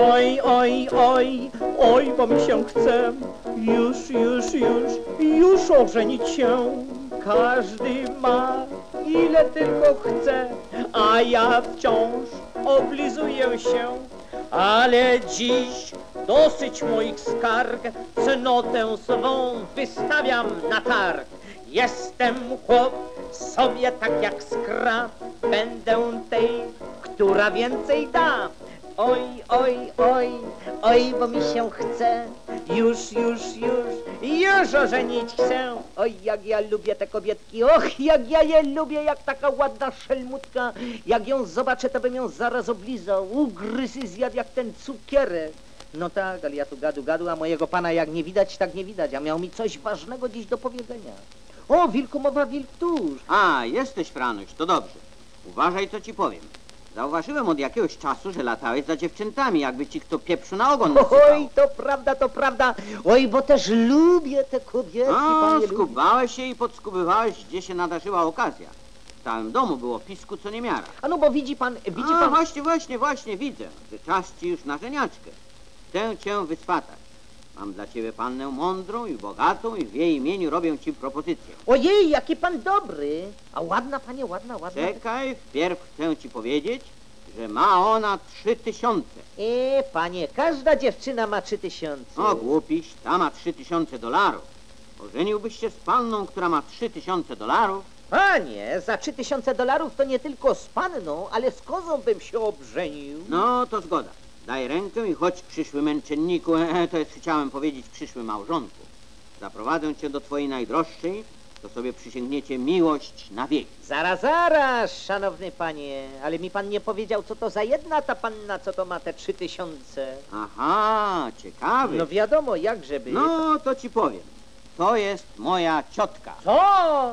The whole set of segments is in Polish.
Oj, oj, oj, oj, bo mi się chce już, już, już, już ożenić się. Każdy ma ile tylko chce, a ja wciąż oblizuję się. Ale dziś dosyć moich skarg, cnotę swą wystawiam na targ. Jestem chłop, sobie tak jak skra, będę tej, która więcej da. Oj, oj, oj, oj, bo mi się chce, już, już, już, już ożenić chcę. Oj, jak ja lubię te kobietki, och, jak ja je lubię, jak taka ładna szelmutka. Jak ją zobaczę, to bym ją zaraz oblizał, ugryzł i zjadł jak ten cukierek. No tak, ale ja tu gadu, gadu, a mojego pana jak nie widać, tak nie widać, a miał mi coś ważnego dziś do powiedzenia. O, wilku mowa, wilk tuż. A, jesteś Franuś, to dobrze. Uważaj, co ci powiem. Zauważyłem od jakiegoś czasu, że latałeś za dziewczętami, jakby ci kto pieprzu na ogon nasypał. Oj, to prawda, to prawda. Oj, bo też lubię te kobiety, A, panie skubałeś się i podskubywałeś, gdzie się nadarzyła okazja. W całym domu było pisku co niemiara. A no bo widzi pan, widzi A, pan... właśnie, właśnie, właśnie, widzę, że czas ci już na żeniaczkę. Chcę cię wyswatać. Mam dla ciebie pannę mądrą i bogatą i w jej imieniu robię ci propozycję. Ojej, jaki pan dobry. A ładna, panie, ładna, ładna. Czekaj, wpierw chcę ci powiedzieć, że ma ona trzy tysiące. E, panie, każda dziewczyna ma trzy tysiące. O, głupiś, ta ma trzy tysiące dolarów. Ożeniłbyś się z panną, która ma trzy tysiące dolarów? Panie, za trzy tysiące dolarów to nie tylko z panną, ale z kozą bym się obrzenił. No, to zgoda. Daj rękę i chodź przyszły męczenniku, e, to jest chciałem powiedzieć przyszły małżonku. Zaprowadzę cię do twojej najdroższej, to sobie przysięgniecie miłość na wieki. Zaraz, zaraz, szanowny panie, ale mi pan nie powiedział, co to za jedna ta panna, co to ma te trzy tysiące. Aha, ciekawy. No wiadomo, jakżeby. No, to ci powiem. To jest moja ciotka. Co?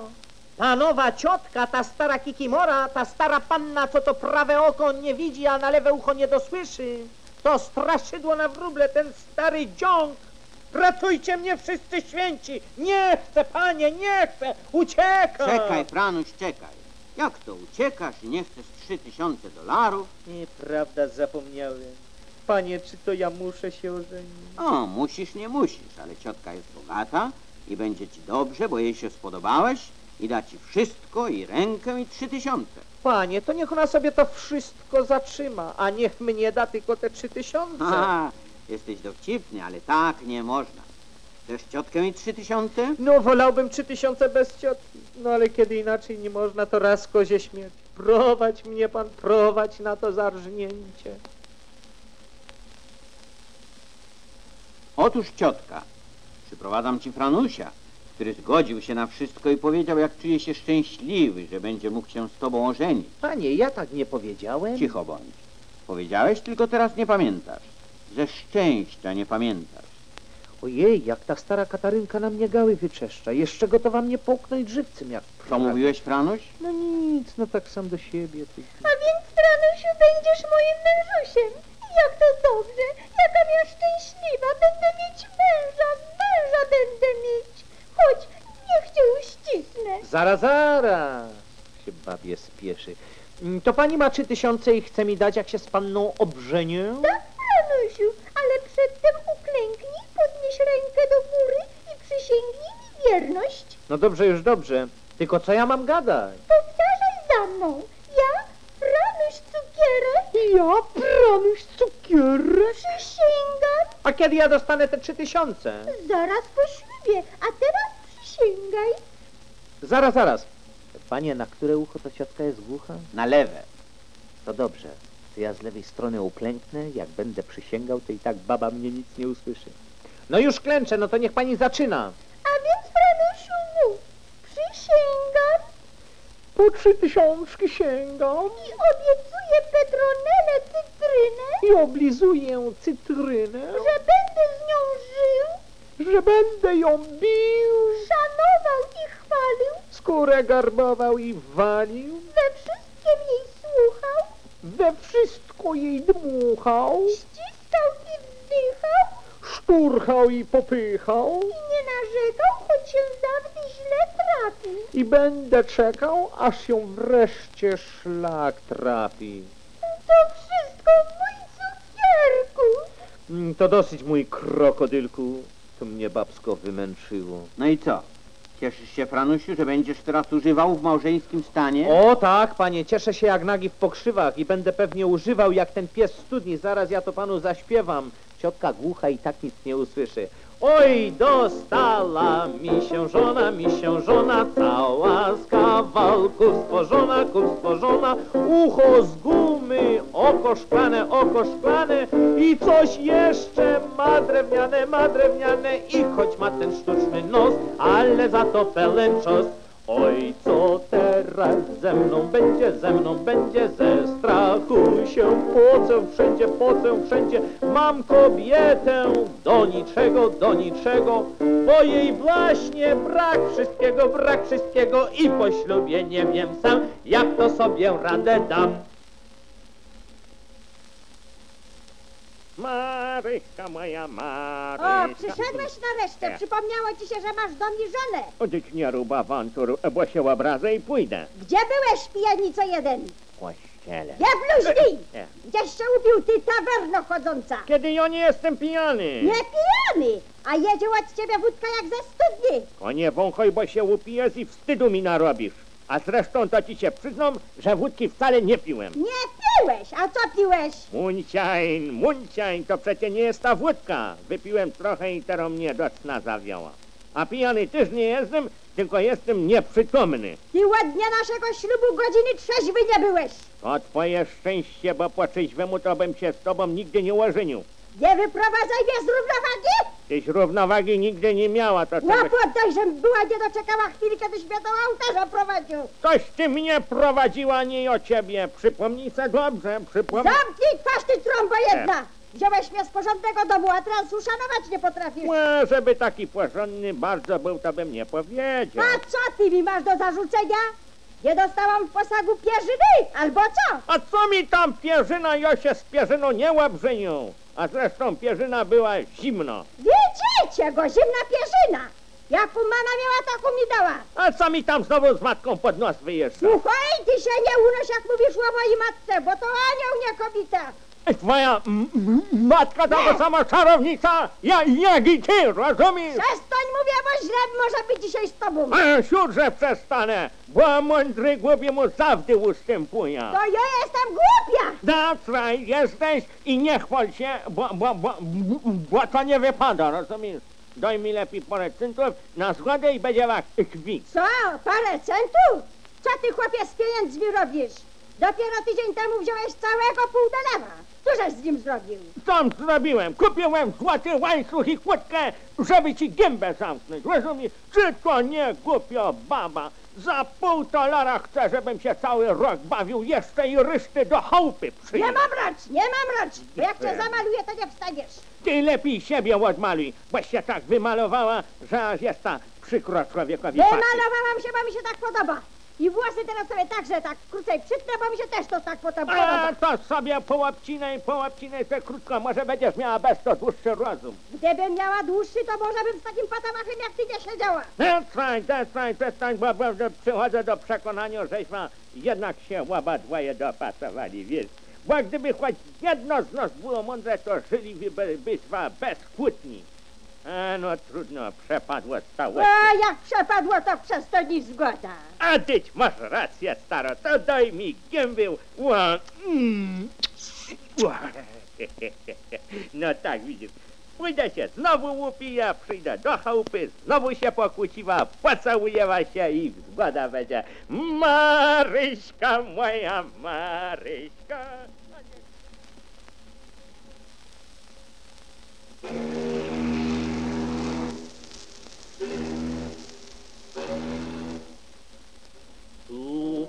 Panowa ciotka, ta stara kikimora, ta stara panna, co to prawe oko nie widzi, a na lewe ucho nie dosłyszy. To straszydło na wróble, ten stary dziąg. Ratujcie mnie wszyscy święci! Nie chcę, panie, nie chcę! Uciekam! Czekaj, Franuś, czekaj. Jak to uciekasz i nie chcesz trzy tysiące dolarów? Nieprawda, zapomniałem. Panie, czy to ja muszę się ożenić? O, musisz, nie musisz, ale ciotka jest bogata i będzie ci dobrze, bo jej się spodobałeś i da ci wszystko i rękę i trzy tysiące. Panie, to niech ona sobie to wszystko zatrzyma, a niech mnie da tylko te trzy tysiące. Aha, jesteś dowcipny, ale tak nie można. Chcesz ciotkę i trzy tysiące? No, wolałbym trzy tysiące bez ciotki. No, ale kiedy inaczej nie można, to raz kozie śmierć. Prowadź mnie pan, prowadź na to zarżnięcie. Otóż ciotka, przyprowadzam ci Franusia, który zgodził się na wszystko i powiedział, jak czuje się szczęśliwy, że będzie mógł się z tobą ożenić. Panie, ja tak nie powiedziałem. Cicho bądź. Powiedziałeś, tylko teraz nie pamiętasz. Ze szczęścia nie pamiętasz. Ojej, jak ta stara Katarynka na mnie gały wyczeszcza. Jeszcze gotowa mnie połknąć żywcem, jak Co prawie. mówiłeś, Franuś? No nic, no tak sam do siebie. Ty. A więc, Franusiu, będziesz moim mężusiem. Jak to dobrze, jaka ja szczęśliwa. Będę mieć męża, męża będę mieć. Chodź, niech cię uścisnę. Zaraz, zaraz. Się babie spieszy. Mm, To pani ma trzy tysiące i chce mi dać, jak się z panną obrzenię? Tak, Franusiu, ale przedtem uklęknij, podnieś rękę do góry i przysięgnij mi wierność. No dobrze, już dobrze. Tylko co ja mam gadać? Powtarzaj za mną. Ja, Franuś Cukierek, Ja, pranuś cukierek. przysięgam A kiedy ja dostanę te trzy tysiące? zaraz po a teraz przysięgaj. Zaraz, zaraz. Panie, na które ucho ta ciotka jest głucha? Na lewe. To dobrze. To ja z lewej strony uklęknę. Jak będę przysięgał, to i tak baba mnie nic nie usłyszy. No już klęczę, no to niech pani zaczyna. A więc, Franusiu, mów. Przysięgam Po trzy tysiączki sięgam i obiecuję Petronelę cytrynę, i oblizuję cytrynę, że będę z nią żył, że będę ją bił, szanował i chwalił, skórę garbował i walił, we wszystkim jej słuchał, we wszystko jej dmuchał, ściskał i wzdychał szturchał i popychał i nie narzekał, choć się zawsze źle trafił. i będę czekał, aż się wreszcie szlak trafi. To wszystko, mój cukierku. To dosyć, mój krokodylku. To mnie babsko wymęczyło. No i co? Cieszysz się, Franusiu, że będziesz teraz używał w małżeńskim stanie? O tak, panie, cieszę się jak nagi w pokrzywach i będę pewnie używał jak ten pies w studni. Zaraz ja to panu zaśpiewam. Ciotka głucha i tak nic nie usłyszy. Oj, dostała mi się żona, mi się żona, cała z kawałków stworzona, kul stworzona, ucho z gumy, oko szklane, oko szklane i coś jeszcze ma drewniane, ma drewniane i choć ma ten sztuczny nos, ale za to pełen czos. Oj, co teraz ze mną będzie, ze mną będzie, ze strachu się pocę, wszędzie pocę, wszędzie. Mam kobietę do niczego, do niczego, bo jej właśnie brak wszystkiego, brak wszystkiego i po ślubie nie wiem sam, jak to sobie radę dam. Maryśka moja, O, Maryśka. przyszedłeś nareszcie. Nie. Przypomniało ci się, że masz do mnie żonę. Odejdź nie rób awantur, bo się obrazę i pójdę. Gdzie byłeś, pijanico jeden? W kościele. Nie bluźnij! Gdzieś się upił, ty tawerno chodząca. Kiedy ja nie jestem pijany. Nie pijany, a jedzie od ciebie wódka jak ze studni. O nie wąchaj, bo się upijesz i wstydu mi narobisz. A zresztą to ci się przyznam, że wódki wcale nie piłem. Nie piłeś, a co piłeś? Munciain, munciain, to przecie nie jest ta wódka. Wypiłem trochę i teraz mnie do sna zawiała. A pijany też nie jestem, tylko jestem nieprzytomny. Od dnia naszego ślubu godziny trzeźwy nie byłeś. To twoje szczęście, bo po trzeźwemu to bym się z tobą nigdy nie ożenił. Nie wyprowadzaj mnie z równowagi. Tyś równowagi nigdy nie miała, to co byś... Łap oddaj, żem była nie doczekała chwili, kiedyś mnie do ołtarza prowadził. Toś ty mnie prowadziła, nie o ciebie. Przypomnij se dobrze, przypomnij. Zamknij twarz, ty trąbo jedna. Wziąłeś mnie z porządnego domu, a teraz uszanować nie potrafisz. Łe, żeby taki porządny bardzo był, to bym nie powiedział. A co ty mi masz do zarzucenia? Nie dostałam w posagu pierzyny, albo co? A co mi tam pierzyna, ja się z pierzyną nie łabrzenią. A zresztą pierzyna była zimno. Widzicie go, zimna pierzyna. Jaką mama miała, taką mi dała. A co mi tam znowu z matką pod nos wyjeżdża? Słuchaj, ty się nie unoś, jak mówisz o mojej matce, bo to anioł, nie kobieta. Twoja matka to sama czarownica, ja, jak i ty, rozumiesz? Przestań, mówię, bo źle może być dzisiaj z tobą. A siurze przestanę, bo mądry głowie mu zawdy ustępuje. To ja jestem głupia. Right, jesteś i nie chwal się, bo, bo, bo, bo to nie wypada, rozumiesz? Daj mi lepiej parę centów na zgodę i będzie jak kwit. Co, parę centów? Co ty, chłopie, z pieniędzmi robisz? Dopiero tydzień temu wziąłeś całego pół dolara. Cóżeś z nim zrobił? Tam zrobiłem, kupiłem złoty łańcuch i kłódkę, żeby ci gębę zamknąć, rozumiesz? Czy to nie głupio baba? Za pół dolara chcę, żebym się cały rok bawił, jeszcze i ryszty do chałupy Nie przyjął. mam racz, nie mam racz, bo jak cię zamaluję, to nie wstaniesz. Ty lepiej siebie odmaluj, bo się tak wymalowała, że aż jest ta przykro człowiekowi. Wymalowałam się, bo mi się tak podoba. I włosy teraz sobie także tak krócej przytnę, bo mi się też to tak podoba. A to sobie połapcinaj, połapcinaj te krótko, może będziesz miała bez to dłuższy rozum. Gdybym miała dłuższy, to może bym z takim patamachem jak ty nie siedziała. That's right, that's right, przestań, bo, bo, bo przychodzę do przekonania, żeśmy jednak się obadwoje dopasowali, wiesz. Bo gdyby choć jedno z nas było mądre, to żylibyśmy bez kłótni. A no trudno, przepadło stało. A jak przepadło, to przez to nic zgoda. A tyć masz rację, staro, to daj mi gębę. Ła, mm, ła. No tak, widzisz. Pójdę się znowu upija, przyjdę do chałupy, znowu się pokłóciła, pocałujewa się i zgoda będzie. Maryśka moja, Maryśka.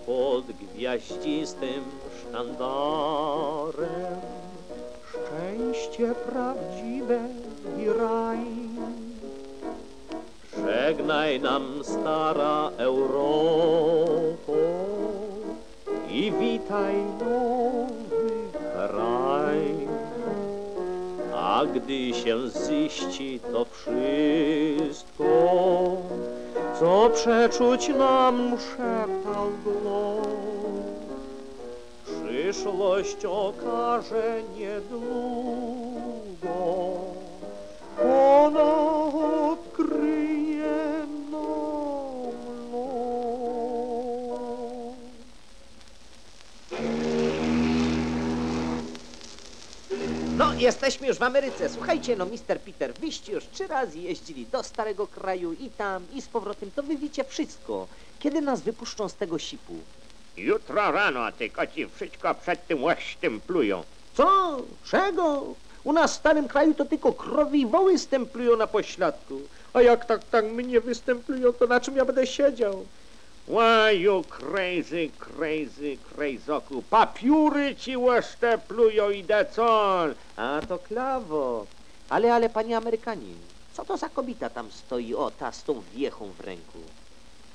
Pod gwiaździstym sztandarem szczęście prawdziwe i raj. Żegnaj nam stara Europo i witaj nowy kraj. A gdy się ziści to wszystko, co przeczuć nam szeptał głos. Przyszłość okaże niedługo. Ona jesteśmy już w Ameryce. Słuchajcie, no, Mr. Peter, wyście już trzy razy jeździli do starego kraju i tam, i z powrotem. To wy wiecie wszystko. Kiedy nas wypuszczą z tego sipu? Jutro rano, tylko ci wszystko przed tym łeściem plują. Co? Czego? U nas w starym kraju to tylko krowy i woły stemplują na pośladku. A jak tak, tak mnie wystemplują, to na czym ja będę siedział? Why you crazy, crazy, crazoku. Papiury ci łeszcze plują i decol. A to klawo. Ale, ale, panie Amerykanin, co to za kobieta tam stoi, o, ta z tą wiechą w ręku?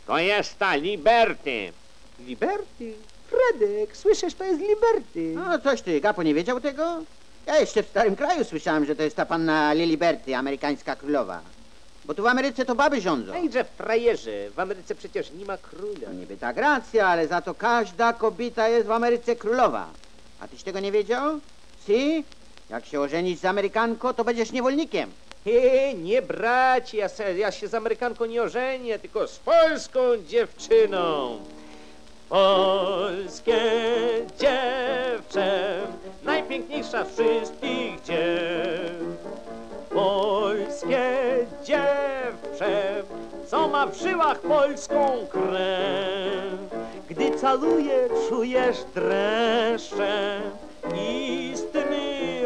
To jest ta Liberty. Liberty? Fredek, słyszysz, to jest Liberty. No coś ty, Gapo nie wiedział tego? Ja jeszcze w starym kraju słyszałem, że to jest ta panna Liliberty, amerykańska królowa. Bo tu w Ameryce to baby rządzą. Ejże, frajerze, w Ameryce przecież nie ma króla. No niby tak racja, ale za to każda kobieta jest w Ameryce królowa. A tyś tego nie wiedział? Si? Jak się ożenić z Amerykanką, to będziesz niewolnikiem. He, nie bracie, ja, se, ja się z Amerykanką nie ożenię, tylko z polską dziewczyną. Polskie dziewczę, najpiękniejsza z wszystkich dziew. Polskie dziewczę, co ma w żyłach polską krew. Gdy caluje, czujesz dreszcze, istny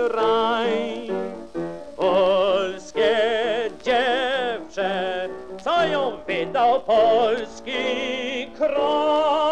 raj. Polskie dziewczę, co ją wydał polski kraj.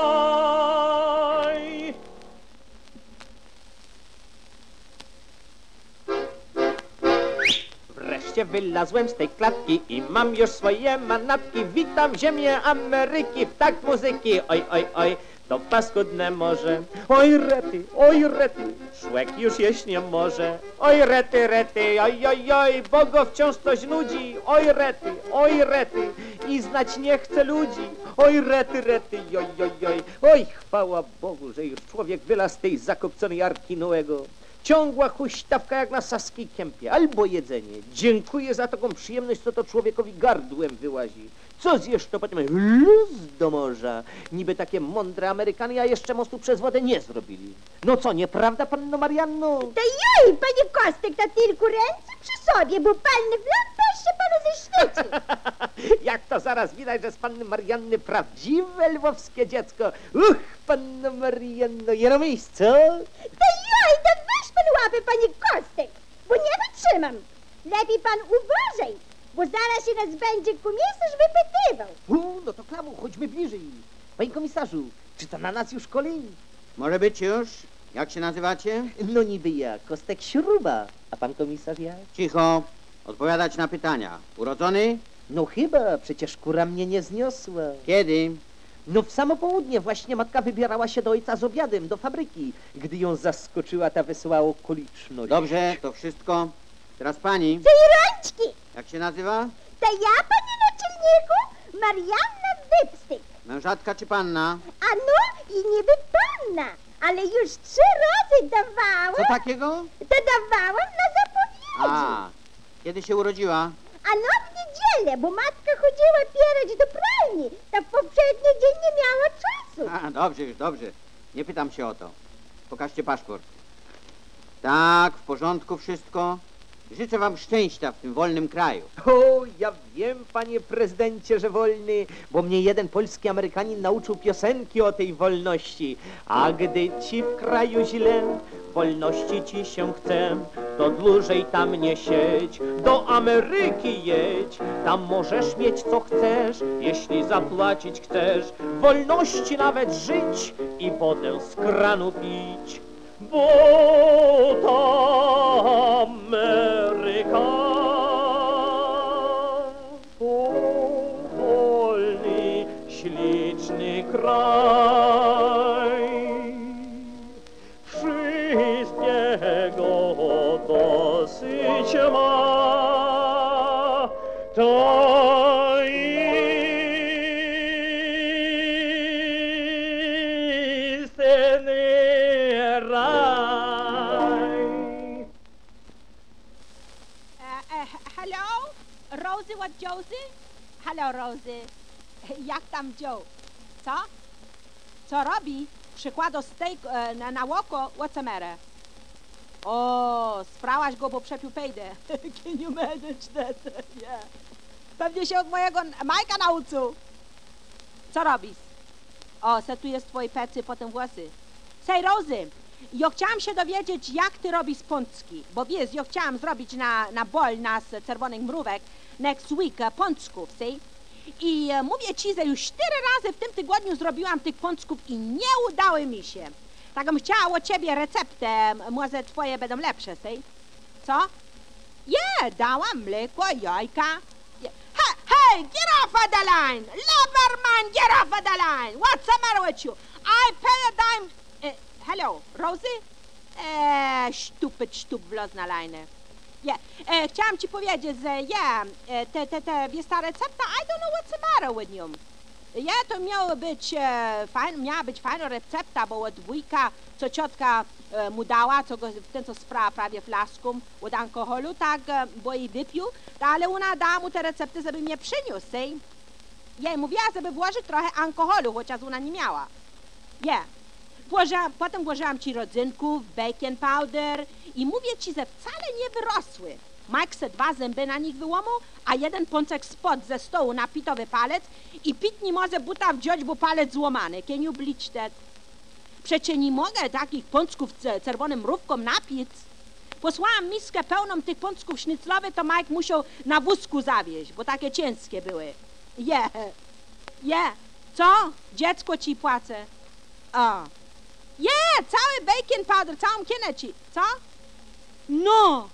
Wreszcie wylazłem z tej klatki i mam już swoje manatki. Witam ziemię Ameryki, ptak muzyki, oj, oj, oj. To paskudne morze, oj rety, oj rety, szłek już jeść nie może. Oj rety, rety, oj, oj, oj, bo go wciąż coś nudzi. Oj rety, oj rety, i znać nie chce ludzi. Oj rety, rety, oj, oj, oj, oj, chwała Bogu, że już człowiek wylazł z tej zakopconej arki Noego. Ciągła huśtawka jak na saskiej kępie, albo jedzenie. Dziękuję za taką przyjemność, co to człowiekowi gardłem wyłazi. Co zjesz, to potem luz do morza. Niby takie mądre Amerykanie, a jeszcze mostu przez wodę nie zrobili. No co, nieprawda, panno Marianno? Та jej, panie Kostek, to tylko ręce przy sobie, bo palny w lampę się panu zaświeci. Jak to zaraz widać, że z panny Marianny prawdziwe lwowskie dziecko. Uch, panno Marianno, Jeromejs, co? Ta jej, to pan łapy, panie Kostek, bo nie wytrzymam. Lepiej pan uważaj, bo zaraz się nas będzie komisarz wypytywał. U, no to klamu, chodźmy bliżej. Panie komisarzu, czy to na nas już kolej? Może być już? Jak się nazywacie? No niby ja, Kostek Śruba, a pan komisarz ja? Cicho. Odpowiadać na pytania. Urodzony? No chyba, przecież kura mnie nie zniosła. Kiedy? No w samo południe właśnie matka wybierała się do ojca z obiadem, do fabryki, gdy ją zaskoczyła ta wesoła okoliczność. Dobrze, to wszystko. Teraz pani. Tej rączki, Jak się nazywa? to ja, panie naczelniku, Marianna Wypstyk. Mężatka czy panna? A no i niby panna, ale już trzy razy dawałam, Co takiego? to dawałam na zapowiedzi. A, kiedy się urodziła? A no w niedzielę, bo matka chodziła pierać do pralni, to w poprzedni dzień nie miała czasu. A, dobrze, już dobrze. Nie pytam się o to. Pokażcie paszport. Tak, w porządku wszystko. Życzę wam szczęścia w tym wolnym kraju. O, ja wiem, panie prezydencie, że wolny, bo mnie jeden polski Amerykanin nauczył piosenki o tej wolności. A gdy ci w kraju źle, wolności ci się chce, to dłużej tam nie siedź, do Ameryki jedź. Tam możesz mieć co chcesz, jeśli zapłacić chcesz. Wolności nawet żyć i wodę z kranu pić. Bo ta Hello, Rosie. Jak tam Joe? Co? Co robi? Przykłada steak e, na, na oko? What's the matter? O, sprałaś go, bo przepił pejdę. Can you manage that? Yeah. Pewnie się od mojego Majka nauczył. Co robisz? O, se tu jest twoje pecy, potem włosy. Sej, Rozy, ja chciałam się dowiedzieć, jak ty robisz pączki. Bo wiesz, ja chciałam zrobić na, na bol nas czerwonych mrówek next week e, pączków, sej? I e, mówię ci, że już cztery razy w tym tygodniu zrobiłam tych pączków i nie udały mi się. Tak bym chciała ciebie receptę, może twoje będą lepsze, sej? Co? Je, dałam mleko, jajka. Hey, get off of the line! Loverman, get off of the line! What's the matter with you? I pay a dime... Eh, hello, Rosie? Eee, stupid, wlot na Je, e, chciałam ci powiedzieć, że ja, e, te, te, te, jest ta recepta, I don't know what's the matter with you. Ja, to miało być, e, fajn, miała być fajna recepta, bo od wujka, co ciotka e, mu dała, co go ten co spra prawie flaską od alkoholu, tak, e, bo i wypił, ale ona dała mu te recepty, żeby mnie przyniósł. Jej mówiła, żeby włożyć trochę alkoholu, chociaż ona nie miała. Je. Potem włożyłam ci rodzynków, bacon powder i mówię ci, że wcale nie wyrosły. Mike se dwa zęby na nich wyłomał, a jeden pączek spod ze stołu na pitowy palec i pit nie może buta wziąć, bo palec złamany. Can you bleach that? Przecie nie mogę takich pączków z czerwonym mrówką napić. Posłałam miskę pełną tych pączków sznyclowych, to Mike musiał na wózku zawieźć, bo takie ciężkie były. Je, je, co? Dziecko ci płacę. O. Je, cały bacon powder, całą kienę ci, co? No,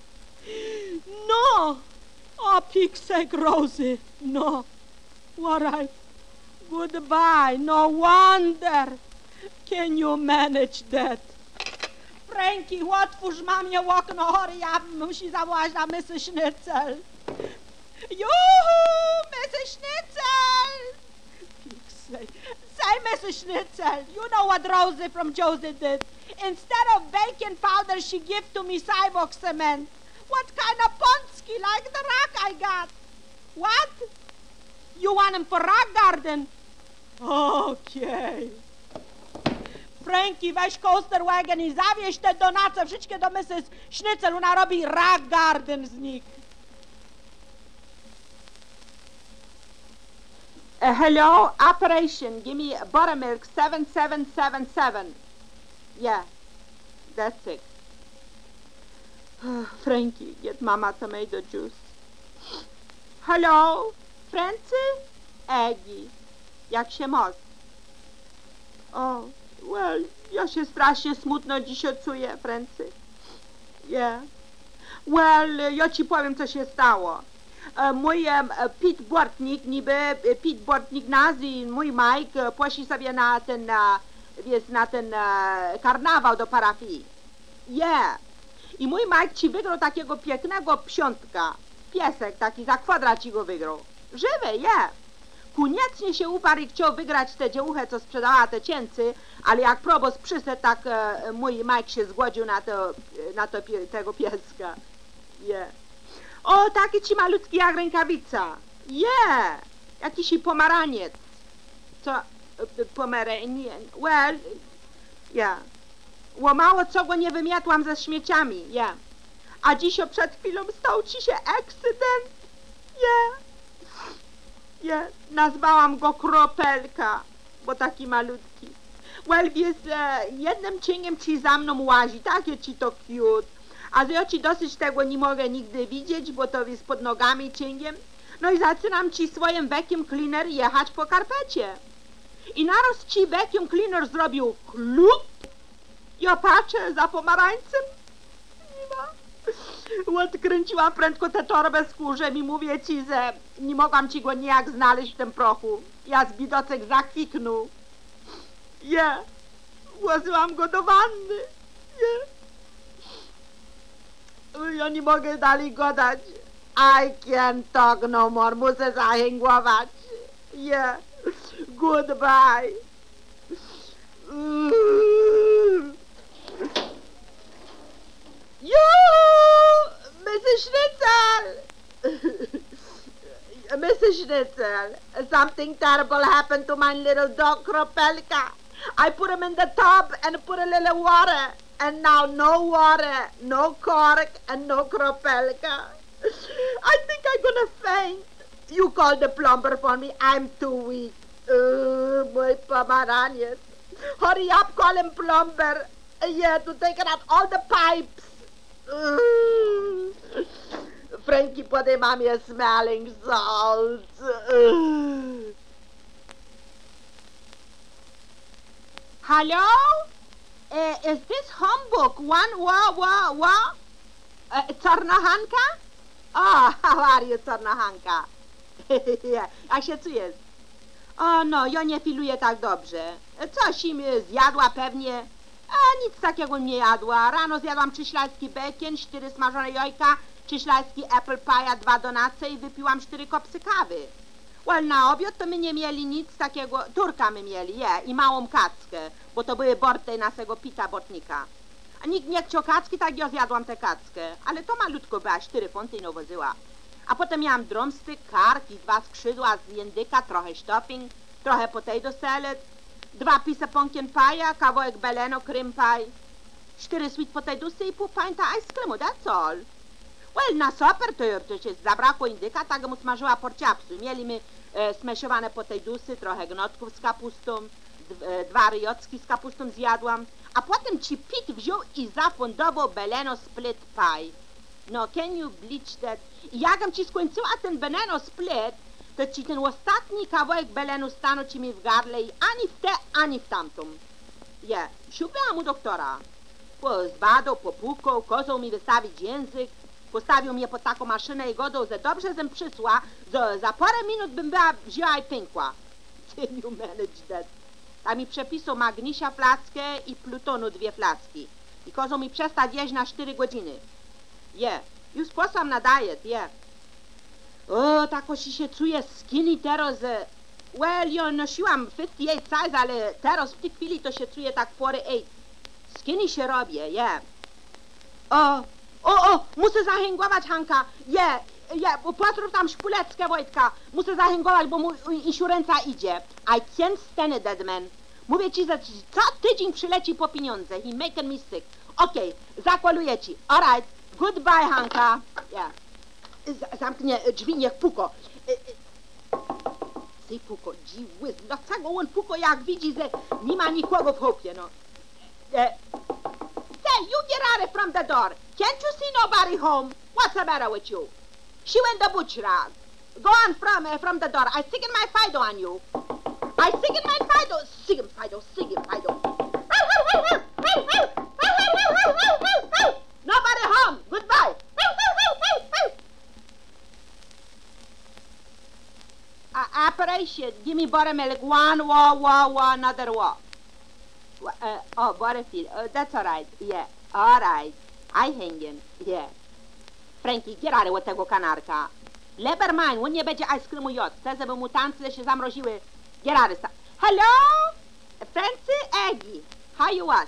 no, o piksek Rosy, no. What I, goodbye, no wonder. Can you manage that? Frankie, otwórz mamie okno, chory, ja musi zawołać na Mrs. Schnitzel. Juhu, Mrs. Schnitzel! Say, say, Mrs. Schnitzel, you know what Rosie from Josie did? Instead of bacon powder, she gave to me sidewalk cement. What kind of ponsky like the rock I got? What? You want him for rock garden? Okay. Frankie, weź coaster wagon i zawieź te donace wszystkie do Mrs. Schnitzel, ona robi rock garden z nich. Uh, hello, operation. Give me buttermilk 7777. Yeah, that's it. Frankie, get mama tomato juice. Hello, Francy? Aggie, jak się masz? O, well, ja się strasznie smutno dzisiaj czuję, Francy. Yeah. Well, ja ci powiem, co się stało. E, Mój em, e, Pete Bortnik, niby e, Pete Bortnik nas i mój Mike e, poszli sobie na ten, e, wiesz, na ten e, karnawał do parafii. Yeah. I mój Mike ci wygrał takiego pięknego psiątka. Piesek taki, za kwadrat ci go wygrał. Żywy, yeah. Koniecznie się uparł i chciał wygrać tę dziewuchę, co sprzedała te cięcy, ale jak proboszcz przyszedł, tak e, mój Mike się zgodził na, to, e, na to, tego pieska. Yeah. O, taki ci malutki jak rękawica. Yeah. Jakiś pomaraniec. Co? e, Pomeranian. Well, yeah. Łomało co go nie wymiatłam ze śmieciami, yeah. A dzisiaj przed chwilą stał ci się akcydent. Yeah. Yeah. Nazwałam go Kropelka, bo taki malutki. Well, wiesz, e, jednym cieniem ci za mną łazi, takie ci to cute. A ja ci dosyć tego nie mogę nigdy widzieć, bo to jest pod nogami cieniem. No i zaczynam ci swoim vacuum cleaner jechać po karpecie. I naraz ci vacuum cleaner zrobił chlup. Ja patrzę za pomarańcem. Nie ma. Odkręciłam prędko tę torbę z kurzem i mówię ci, że nie mogłam ci go nijak znaleźć w tym prochu. Ja z bidocek zakwiknął. Je. Włożyłam go do wanny. Je. Ja nie mogę dalej gadać. I can't talk no more. Muszę zahęgłować. Yeah. Goodbye. Yoo! Mrs. Schnitzel! Mrs. Schnitzel, something terrible happened to my little dog Kropelka. I put him in the tub and put a little water and now no water, no cork, and no kropelka. I think I'm gonna faint. You call the plumber for me. I'm too weak. Uh, mój pomaraniec. Hurry up, call him plumber. Yeah, to take it out all the pipes. Frankie put him on me smelling salts. Uh. Hello? Uh, is this Humbug one wa wa wa? Uh, Czarnohanka? Oh, how are you, Czarnohanka? Jak się czujesz? O, no, ja nie filuję tak dobrze. Coś im y, zjadła pewnie. A nic takiego nie jadła. Rano zjadłam trzy śledzki bacon, cztery smażone jajka, trzy śledzki apple pie, dwa donace i wypiłam cztery kopsy kawy. Well, na obiad to my nie mieli nic takiego, turka my mieli, je, i małą kackę, bo to były borty naszego pita botnika. A nikt nie chciał kacki, tak ja zjadłam tę kackę, ale to malutko była, cztery funty i no wozyła. A potem miałam drumstick, kark i dwa skrzydła z jędyka, trochę stuffing, trochę potato salad, dwa pise pumpkin pie, kawałek beleno cream pie, cztery sweet potatoesy i pół pinta ice creamu, that's all. Well, na super to, się zabrakło indyka, tak mu smażyła porciapsu. Mieliśmy e, smeszowane potajdusy, trochę gnotków z kapustą, dwa ryjocki z kapustą zjadłam, a potem ci Pit wziął i zafundował beleno split pie. No, can you bleach that? I jakam ci skończyła ten beleno split, to ci ten ostatni kawałek belenu stanął ci mi w gardle i ani w te, ani w tamtą. Je, yeah. sięgnęłam u doktora. Pozbadał, popukał, kozał mi wystawić język, Postawił mnie pod taką maszynę i godał, że dobrze zem przysła, że za parę minut bym była wzięła i pękła. Can you manage that? A mi przepisał magnisia flaskę i plutonu dwie flaski. I kozał mi przestać jeść na 4 godziny. Je, już posłam na diet, je. O, tak osi się czuję skinny teraz. Well, ja nosiłam 58 size, ale teraz w tej chwili to się czuję tak 48. Skinny się robię, je. O, o, o, muszę zahęgować Hanka. Je, je, pozdrów tam Szpuleckę Wojtka. Muszę zahęgować, bo mu insurencja idzie. I can't stand it, man. Mówię ci, że co tydzień przyleci po pieniądze. He making me sick. Okej, zakłaluję ci. Alright, goodbye Hanka. Yeah. Z- zamknie drzwi, niech puko. Y, y. Ty puko, whiz, dlaczego on puko jak widzi, że nie ma nikogo w chopie, no. E, Hey, you get out from the door. Can't you see nobody home? What's the matter with you? She went the butcher. Go on from uh, from the door. I sicking my Fido on you. I sicking my Fido. Siggin Fido, siggin Fido. Nobody home. Goodbye. Uh, operation. Give me buttermilk. One, wa, wa, wa, another wa. Uh, oh, Butterfield. Oh, that's all right. Yeah. All right. I hanging. Yeah. Frankie, get out tego kanarka. Never mind, on nie będzie ice creamu jod. Chcę, żeby mu tancle się zamroziły. Get out Hello? Francy Eggy. How you was?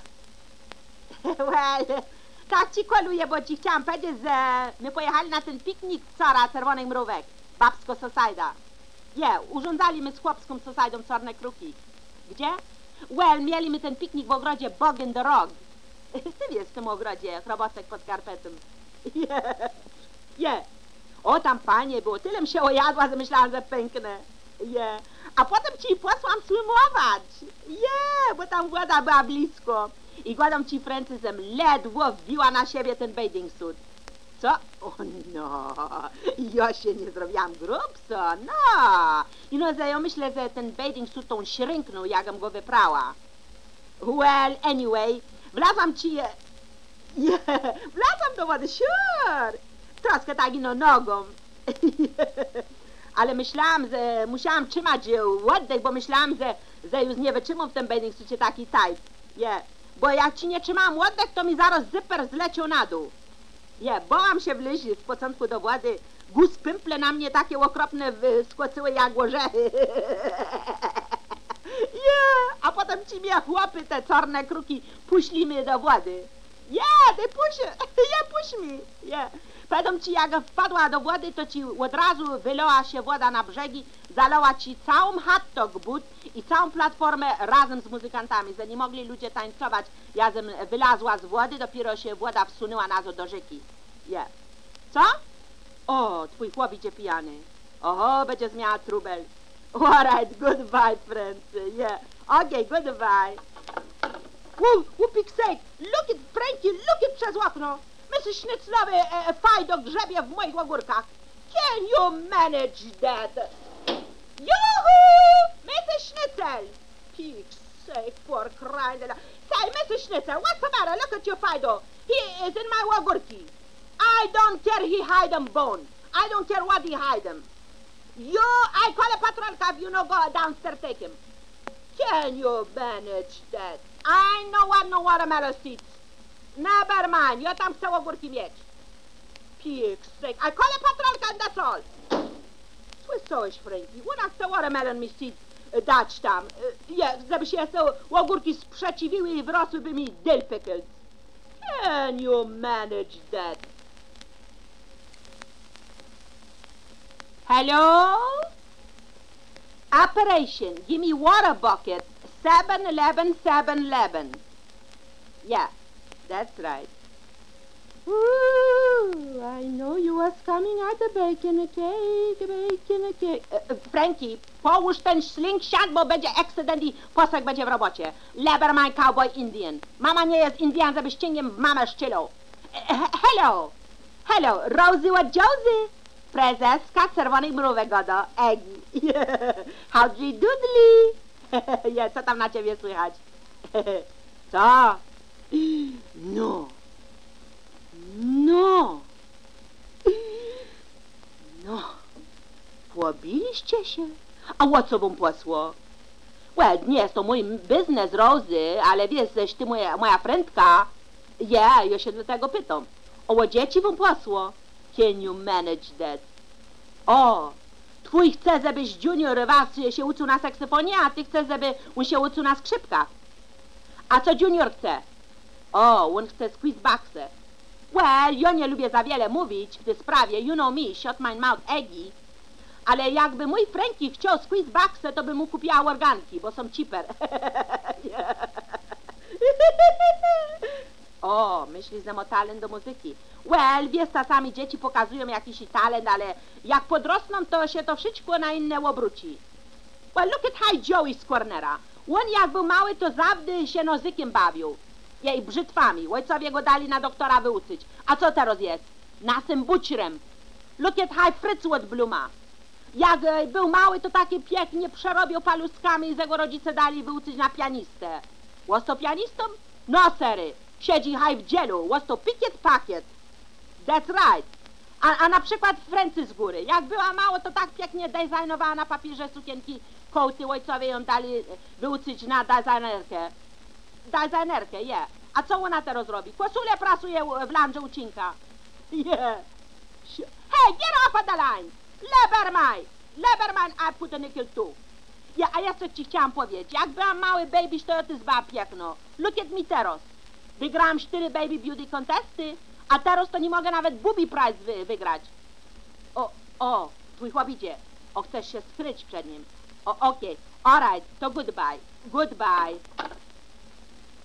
well, tak ci koluję, bo ci chciałam powiedzieć, że my pojechali na ten piknik cara Czerwonych Mrówek. Babsko Sosajda. Nie, urządzaliśmy z chłopską Sosajdą Czarne Kruki. Gdzie? Well, mieliśmy ten piknik w ogrodzie Bog in the Rog. Ty wiesz w tym ogrodzie, chrobosek pod karpetem. Yeah. Yeah. O, tam fajnie było. Tylem się ojadła, że myślałam, że pęknę. Yeah. A potem ci posłam słymować. Yeah, bo tam woda była blisko. I gładą ci Francysem ledwo wbiła na siebie ten bathing suit. Co? O no, ja się nie zrobiłam grubso, no. I no, że ja myślę, że ten bathing suit tą śryknął, jakam go wyprała. Well, anyway, wlazłam ci... Yeah, wlazłam do wody, sure. Troszkę tak ino nogą. Ale myślałam, że musiałam trzymać e, oddech, bo myślałam, że, że już nie wytrzymam w tym bathing suitie taki tight. Yeah. Bo jak ci nie trzymałam oddech, to mi zaraz zyper zleciał na dół. Nie, bałam się wleźć z początku do wody. Guz pymple na mnie takie okropne wyskoczyły jak orzechy. Nie, a potem ci mnie chłopy, te czarne kruki, puśli mnie do wody. Yeah, they push. Yeah, push me. Yeah. Powiem ci, jak wpadła do wody, to ci od razu wylała się woda na brzegi, zalała ci całą hot but i całą platformę razem z muzykantami, że nie mogli ludzie tańcować. Jazem wylazła z wody, dopiero się woda wsunęła nazo do rzeki. Je. Co? O, twój chłop idzie pijany. Oho, będzie miała trubel. Alright, goodbye, friends. Yeah. Okay, goodbye. Whoa, whoopik sake! Look at Frankie, look at przez okno! Mrs. Schnitzlowy e, fajdo grzebie w moich ogórkach. Can you manage that? Yoo-hoo! Mrs. Schnitzel! Pig's sake, poor crying out loud. Say, Mrs. Schnitzel, what's the matter? Look at your fido. He is in my ogórki. I don't care he hide them bone. I don't care what he hide them. You, I call a patronka if you no go downstairs take him. Can you manage that? I know what no watermelon seeds. Never mind, ja tam chcę ogórki mieć. Pig's sake, I call a patronka and that's all. Słyszałeś, Frankie, ona chce watermelon mi seeds dać tam. E, Je, żeby się te ogórki sprzeciwiły i wrosłyby mi dill pickles. Can you manage that? Hello? Operation. Give me water bucket. 711 711. Yeah, that's right. Ooh, I know you was coming out to baking a cake, baking a cake. E, e, Frankie, połóż ten slingshot, bo będzie accident i posek będzie w robocie. Leberman Cowboy Indian. Mama nie jest Indian, żeby ścięgiem w mamę. E, he- Hello, hello, Rosie what Josie. Prezeska Czerwonych Mrówek Godo, Egi. Howdy doodly. Ja, co tam na ciebie słychać? Co? No. No. No. Pobiliście się? A o co wam posło? Well, nie jest to mój biznes, Rozy, ale wiesz, ty moja, moja frędka. Ja, ja się do tego pytam. O dzieci wam posło? Can you manage that? O, twój chce, żebyś Junior was się uczył na saksofonie, a ty chcesz, żeby on się uczył na skrzypkach. A co Junior chce? O, on chce squeeze boxy. Well, ja nie lubię za wiele mówić w tej sprawie, you know me, shut my mouth Eggy. Ale jakby mój Frankie chciał squeeze boxy, to by mu kupiła organki, bo są cheaper. o, myśli, że ma talent do muzyki. Well, wiesz, czasami dzieci pokazują jakiś talent, ale jak podrosną, to się to wszystko na inne obróci. Well, look at High Joey z Cornera. On jak był mały, to zawdy się nozykiem bawił. Jej brzytwami. Ojcowie go dali na doktora wyuczyć. A co teraz jest? Nasym bućrem. Look at High Fritz od Bluma. Jak e, był mały, to takie pięknie przerobił paluskami i jego rodzice dali wyuczyć na pianistę. Was pianistą? No, sery. Siedzi High w dzielu. Was to pikiet pakiet. That's right. A, a na przykład Francy z góry. Jak była mało, to tak pięknie designowała na papierze sukienki kołty. Ojcowie ją dali e, wyuczyć na designerkę. Designerkę, je. A co ona teraz robi? Koszulę prasuje w landrze ucinka. Yeah. Hey, get off of the line! Leberman! Leberman, I put a nickel too. Ja, a ja co ci chciałam powiedzieć. Jak byłam mały baby, to ty zba piękno. Look at me teraz. Wygrałam cztery baby beauty contesty, a teraz to nie mogę nawet booby prize wy, wygrać. O, o, twój chłop idzie. O, chcesz się skryć przed nim. O, okej. Alright, to goodbye. Goodbye.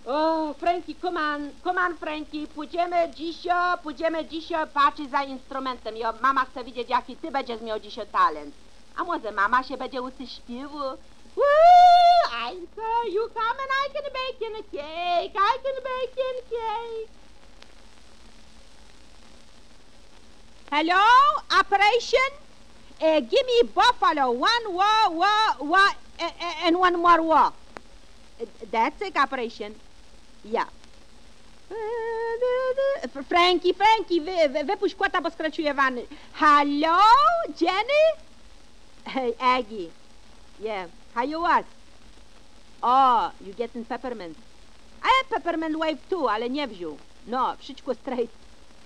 O, Frankie, come on, come on, Frankie, pójdziemy dzisiaj, pójdziemy dzisiaj patrzeć za instrumentem. Ja, mama chce widzieć, jaki ty będziesz miał dzisiaj talent. A może mama się będzie uczyć śpiewu? Woo, I say you come and I can bake in a cake, I can bake in a cake. Hello, operation? Uh, give me buffalo, one wa, wa, wa, uh, and one more wa. That's it, operation. Yeah. Frankie, Frankie, wy, wy, wypuść kota, bo skraciuje wany. Hello, Jenny? Hey, Aggie. Yeah, how you was? Oh, you getting peppermint. Had peppermint wave too, ale nie wziął. No, wszystko straight.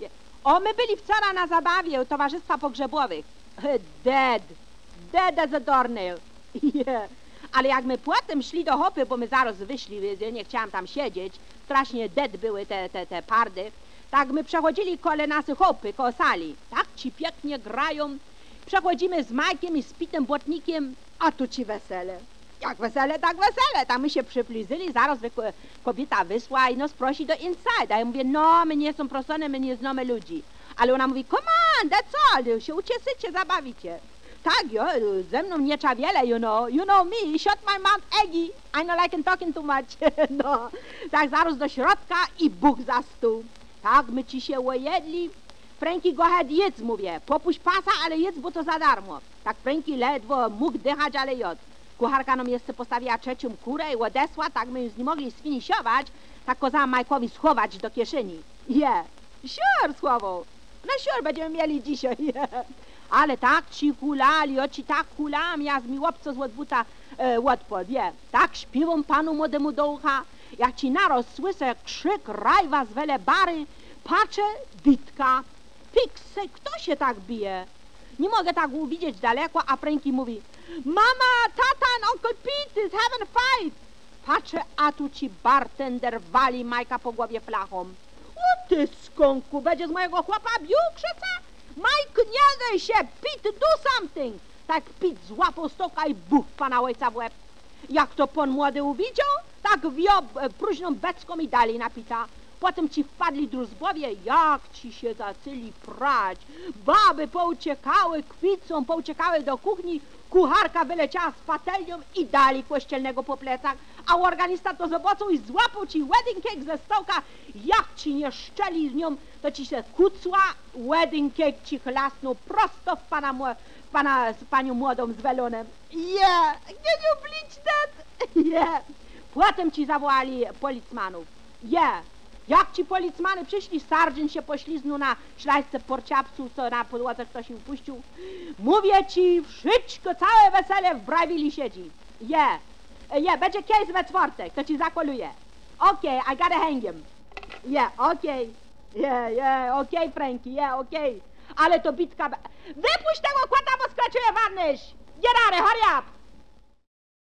Yeah. O, my byli wczoraj na zabawie u towarzystwa pogrzebowych. Dead. Dead as a doornail. Yeah. Ale jak my potem szli do hopy, bo my zaraz wyszli, nie chciałam tam siedzieć, strasznie dead były te, te, te pardy, Tak my przechodzili kole nasy chopy, koło sali. Tak ci pięknie grają. Przechodzimy z Majkiem i z Pitem Błotnikiem, a tu ci wesele. Jak wesele, tak wesele. Tam my się przyplizyli, zaraz kobieta wysła i nas prosi do inside. A ja mówię, no, my nie są prosone, my nie znamy ludzi. Ale ona mówi, come on, that's all, się ucieszycie, zabawicie. Tak, jo, ze mną nie trzeba wiele, you know, you know me, shut my mouth, Eggy, I no like talking too much, no. Tak, zaraz do środka i Bóg za stół. Tak, my ci się łojedli. Frankie, go ahead, jedz, mówię. Popuść pasa, ale jedz, bo to za darmo. Tak Frankie ledwo mógł dychać, ale jadł. Kucharka nam jeszcze postawiła trzecią kurę i odesła, tak my już nie mogli sfiniszować, tak kazałam Majkowi schować do kieszeni. Je, yeah. sure, słowo. No sure, będziemy mieli dzisiaj, yeah. Ale tak ci hulali, oci tak hulam, ja z mi łopco z odbuta e, odpod, je. Tak śpiewam panu młodemu do ucha, jak ci naroz słyszę krzyk rajwa z wele bary, patrzę, Witka. Piksy, kto się tak bije? Nie mogę tak uwidzieć daleko, a Frankie mówi Mama, tata and Uncle Pete is having a fight. Patrzę, a tu ci bartender wali Majka po głowie flachą. O ty skąku, będzie z mojego chłopa bił krzyca? Mike, nie daj się, Pete, do something. Tak Pete złapał stoka i buch pana ojca w łeb. Jak to pan młody uwidział, tak wio e, próżną beczką i dali napita. Potem ci wpadli druzbowie, jak ci się zaczęli prać. Baby pouciekały kwicą, pouciekały do kuchni, kucharka wyleciała z patelnią i dali kościelnego po plecach, a organista to zobaczył i złapał ci wedding cake ze stołka, jak ci nie szczeli z nią, to ci się kucła, wedding cake ci chlasnął prosto w pana, pana z panią młodą z welonem. Yeah, can you bleach that? Yeah. Potem ci zawołali policmanów. Yeah. Jak ci policmany przyszli, sargent się pośliznął na szlajce porciapcu, co na podłodze ktoś im puścił. Mówię ci, wszystko, całe wesele w Brawili siedzi. Je, yeah. yeah, będzie case we czwartek, to ci zakoluje. Okej, okay, I gotta hang him. Yeah, okej. Okay. Yeah, yeah, okej, okay, Frankie, yeah, okej. Okay. Ale to bitka... Wypuść tego kłata, bo skończyłem warnyś! Get out of hurry up!